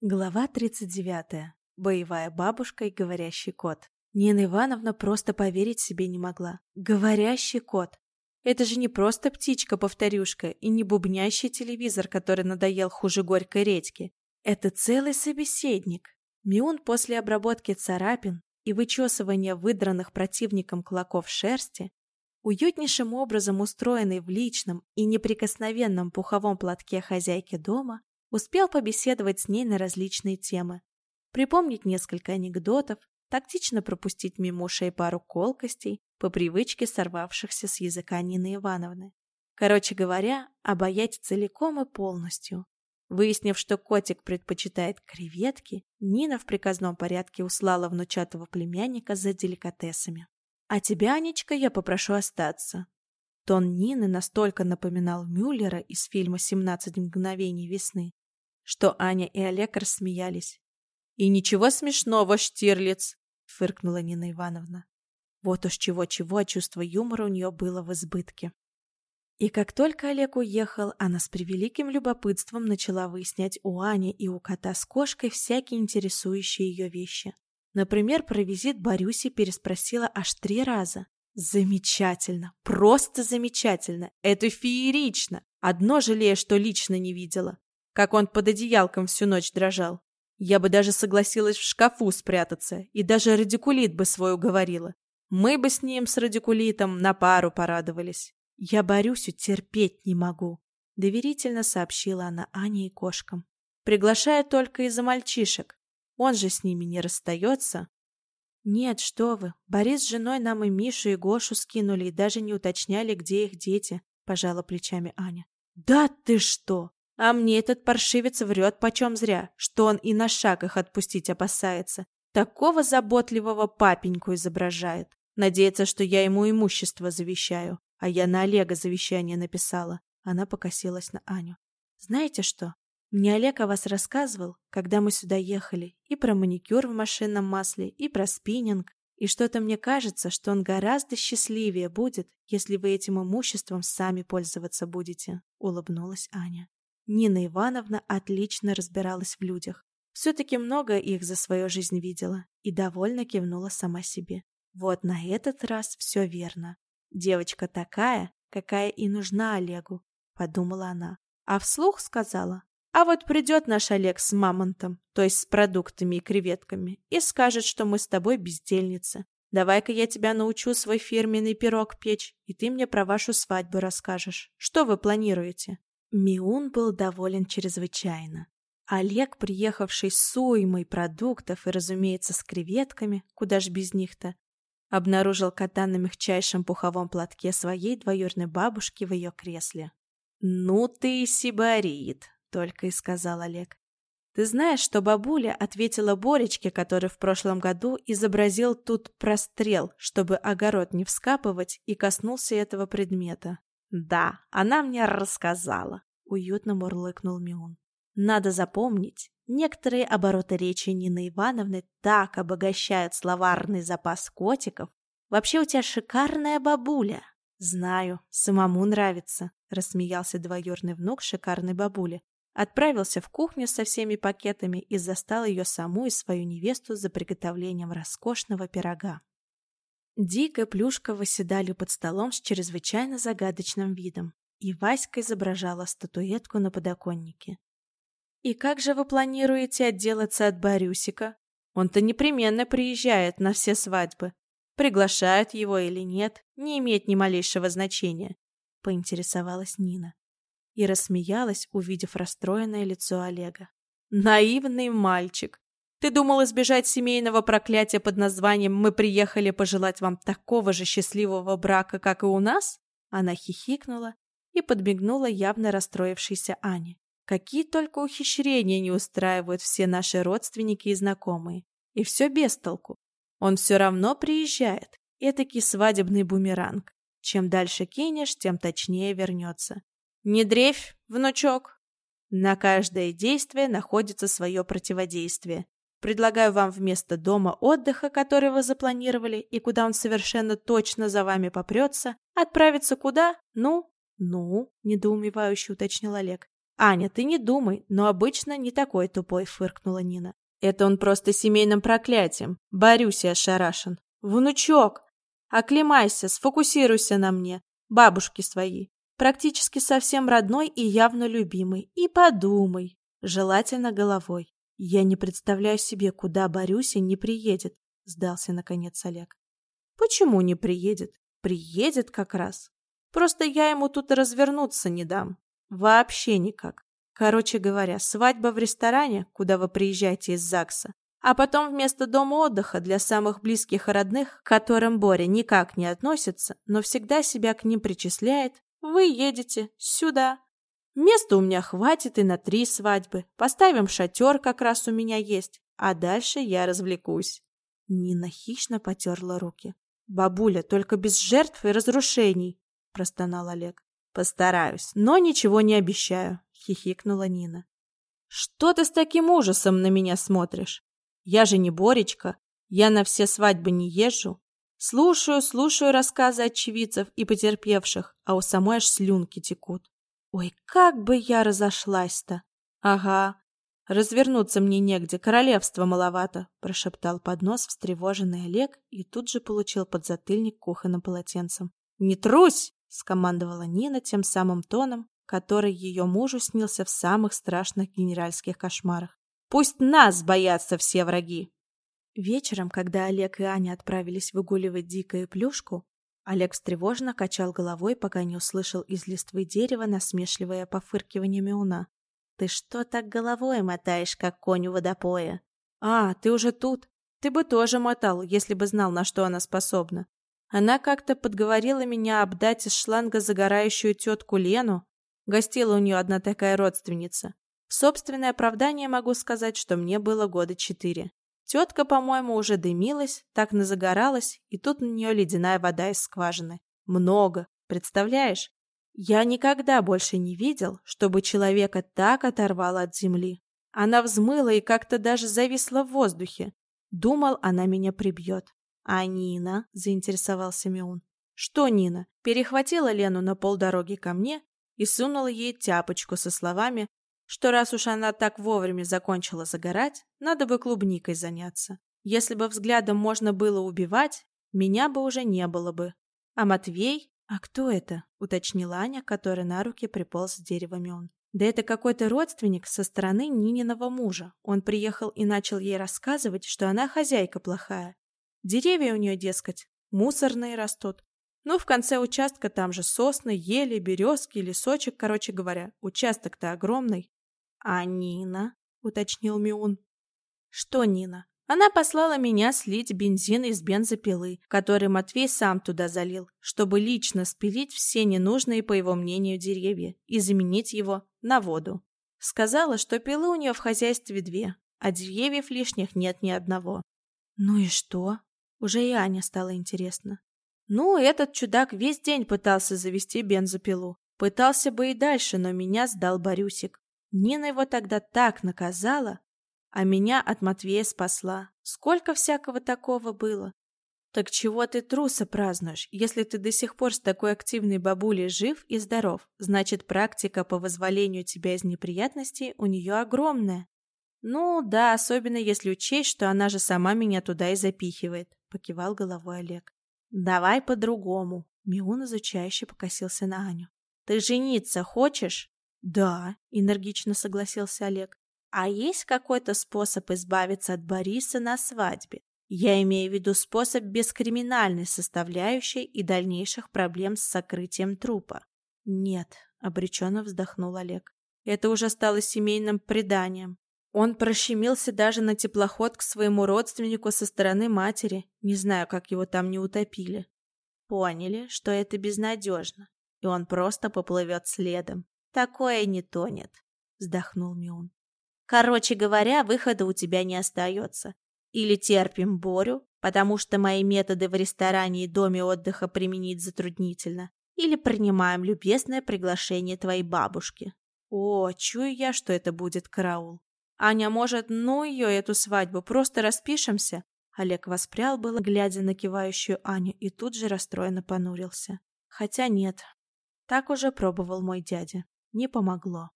Глава 39. Боевая бабушка и говорящий кот. Нина Ивановна просто поверить себе не могла. Говорящий кот. Это же не просто птичка-повторюшка и не бубнящий телевизор, который надоел хуже горькой редьки. Это целый собеседник. Миун после обработки царапин и вычесывания выдранных противником клоков шерсти, уютнейшим образом устроенный в личном и неприкосновенном пуховом платке хозяйки дома, Успел побеседовать с ней на различные темы, припомнить несколько анекдотов, тактично пропустить мимо ушей пару колкостей, по привычке сорвавшихся с языка Нины Ивановны. Короче говоря, обаять целиком и полностью. Выяснив, что котик предпочитает креветки, Нина в приказном порядке услала внучатого племянника за деликатесами. «А тебя, Анечка, я попрошу остаться. Тон Нины настолько напоминал Мюллера из фильма «17 мгновений весны», что Аня и Олег рассмеялись. «И ничего смешного, Штирлиц!» — фыркнула Нина Ивановна. Вот уж чего-чего, а чувство юмора у нее было в избытке. И как только Олег уехал, она с превеликим любопытством начала выяснять у Ани и у кота с кошкой всякие интересующие ее вещи. Например, про визит Борюси переспросила аж три раза. Замечательно, просто замечательно, это феерично. Одно жалею, что лично не видела. Как он под одеялком всю ночь дрожал. Я бы даже согласилась в шкафу спрятаться, и даже радикулит бы свой уговорила. Мы бы с ним, с радикулитом, на пару порадовались. Я Борюсю терпеть не могу, доверительно сообщила она Ане и кошкам. Приглашаю только из-за мальчишек. Он же с ними не расстается. «Нет, что вы. Борис с женой нам и Мишу, и Гошу скинули, и даже не уточняли, где их дети», — пожала плечами Аня. «Да ты что! А мне этот паршивец врет почем зря, что он и на шаг их отпустить опасается. Такого заботливого папеньку изображает. Надеется, что я ему имущество завещаю, а я на Олега завещание написала». Она покосилась на Аню. «Знаете что? Мне Олег о вас рассказывал, когда мы сюда ехали, и про маникюр в машинном масле, и про спиннинг, и что-то мне кажется, что он гораздо счастливее будет, если вы этим имуществом сами пользоваться будете», — улыбнулась Аня. Нина Ивановна отлично разбиралась в людях. Все-таки много их за свою жизнь видела и довольно кивнула сама себе. Вот на этот раз все верно. Девочка такая, какая и нужна Олегу, подумала она. А вслух сказала, а вот придет наш Олег с мамонтом, то есть с продуктами и креветками, и скажет, что мы с тобой бездельницы. Давай-ка я тебя научу свой фирменный пирог печь, и ты мне про вашу свадьбу расскажешь. Что вы планируете?» Миун был доволен чрезвычайно. Олег, приехавший с уймой продуктов и, разумеется, с креветками, куда ж без них-то, обнаружил кота на мягчайшем пуховом платке своей двоюродной бабушки в ее кресле. «Ну ты сибарит!» Только и сказал Олег. Ты знаешь, что бабуля ответила Боречке, который в прошлом году изобразил тут прострел, чтобы огород не вскапывать, и коснулся этого предмета? Да, она мне рассказала, уютно мурлыкнул Миун. Надо запомнить, некоторые обороты речи Нины Ивановны так обогащают словарный запас котиков. Вообще у тебя шикарная бабуля. Знаю, самому нравится, рассмеялся двоюродный внук шикарной бабули, отправился в кухню со всеми пакетами и застал ее саму и свою невесту за приготовлением роскошного пирога. Дик и Плюшка восседали под столом с чрезвычайно загадочным видом, и Васька изображала статуэтку на подоконнике. «И как же вы планируете отделаться от Борюсика? Он-то непременно приезжает на все свадьбы. Приглашают его или нет, не имеет ни малейшего значения», — поинтересовалась Нина и рассмеялась, увидев расстроенное лицо Олега. «Наивный мальчик! Ты думал избежать семейного проклятия под названием «Мы приехали пожелать вам такого же счастливого брака, как и у нас»?» Она хихикнула и подмигнула явно расстроившейся Ане. Какие только ухищрения не устраивают все наши родственники и знакомые. И все без толку. Он все равно приезжает. Этакий свадебный бумеранг. Чем дальше кинешь, тем точнее вернется. Не дрейфь, внучок. На каждое действие находится свое противодействие. Предлагаю вам вместо дома отдыха, который вы запланировали, и куда он совершенно точно за вами попрется, отправиться куда? Ну? Ну, недоумевающе уточнил Олег. «Аня, ты не думай, но обычно не такой тупой», — фыркнула Нина. «Это он просто семейным проклятием. Борюся ошарашен. Внучок! Оклемайся, сфокусируйся на мне, бабушки своей. Практически совсем родной и явно любимый. И подумай, желательно головой. Я не представляю себе, куда Борюся не приедет», — сдался наконец Олег. «Почему не приедет? Приедет как раз. Просто я ему тут развернуться не дам. Вообще никак. Короче говоря, свадьба в ресторане, куда вы приезжаете из ЗАГСа, а потом вместо дома отдыха для самых близких и родных, к которым Боря никак не относится, но всегда себя к ним причисляет, вы едете сюда. Места у меня хватит и на три свадьбы. Поставим шатер, как раз у меня есть, а дальше я развлекусь. Нина хищно потерла руки. «Бабуля, только без жертв и разрушений!» – простонал Олег. «Постараюсь, но ничего не обещаю», — хихикнула Нина. «Что ты с таким ужасом на меня смотришь? Я же не Боречка, я на все свадьбы не езжу. Слушаю, слушаю рассказы очевидцев и потерпевших, а у самой аж слюнки текут. Ой, как бы я разошлась-то! Ага, развернуться мне негде, королевства маловато, прошептал под нос встревоженный Олег и тут же получил подзатыльник кухонным полотенцем. Не трусь! — скомандовала Нина тем самым тоном, который ее мужу снился в самых страшных генеральских кошмарах. «Пусть нас боятся все враги!» Вечером, когда Олег и Аня отправились выгуливать дикую плюшку, Олег встревоженно качал головой, пока не услышал из листвы дерева насмешливое пофыркивание Меуна. «Ты что так головой мотаешь, как конь у водопоя?» «А, ты уже тут? Ты бы тоже мотал, если бы знал, на что она способна. Она как-то подговорила меня обдать из шланга загорающую тетку Лену. Гостила у нее одна такая родственница. Собственное оправдание могу сказать, что мне было года четыре. Тетка, по-моему, уже дымилась, так назагоралась, и тут на нее ледяная вода из скважины. Много, представляешь? Я никогда больше не видел, чтобы человека так оторвало от земли. Она взмыла и как-то даже зависла в воздухе. Думал, она меня прибьет. «А Нина?» – заинтересовался Миун. «Что Нина?» Перехватила Лену на полдороги ко мне и сунула ей тяпочку со словами, что раз уж она так вовремя закончила загорать, надо бы клубникой заняться. Если бы взглядом можно было убивать, меня бы уже не было бы. А Матвей? А кто это? Уточнила Аня, которая на руки приполз с дерева Миун. Да это какой-то родственник со стороны Нининого мужа. Он приехал и начал ей рассказывать, что она хозяйка плохая, Деревья у нее, дескать, мусорные растут. Ну, в конце участка там же сосны, ели, березки, лесочек, короче говоря. Участок-то огромный. А Нина? Уточнил Миун. Что Нина? Она послала меня слить бензин из бензопилы, который Матвей сам туда залил, чтобы лично спилить все ненужные, по его мнению, деревья и заменить его на воду. Сказала, что пилы у нее в хозяйстве две, а деревьев лишних нет ни одного. Ну и что? Уже и Аня стало интересно. Ну, этот чудак весь день пытался завести бензопилу. Пытался бы и дальше, но меня сдал Борюсик. Нина его тогда так наказала, а меня от Матвея спасла. Сколько всякого такого было. Так чего ты труса празднуешь? Если ты до сих пор с такой активной бабулей жив и здоров, значит практика по вызволению тебя из неприятностей у нее огромная. Ну да, особенно если учесть, что она же сама меня туда и запихивает. — покивал головой Олег. «Давай по-другому». Миун изучающе покосился на Аню. «Ты жениться хочешь?» «Да», — энергично согласился Олег. «А есть какой-то способ избавиться от Бориса на свадьбе? Я имею в виду способ без криминальной составляющей и дальнейших проблем с сокрытием трупа». «Нет», — обреченно вздохнул Олег. «Это уже стало семейным преданием. Он прощемился даже на теплоход к своему родственнику со стороны матери, не знаю, как его там не утопили. Поняли, что это безнадежно, и он просто поплывет следом. Такое не тонет, вздохнул Миун. Короче говоря, выхода у тебя не остается. Или терпим Борю, потому что мои методы в ресторане и доме отдыха применить затруднительно, или принимаем любезное приглашение твоей бабушки. О, чую я, что это будет караул. Аня, может, ну ее, эту свадьбу, просто распишемся?» Олег воспрял было, глядя на кивающую Аню, и тут же расстроенно понурился. Хотя нет. Так уже пробовал мой дядя. Не помогло.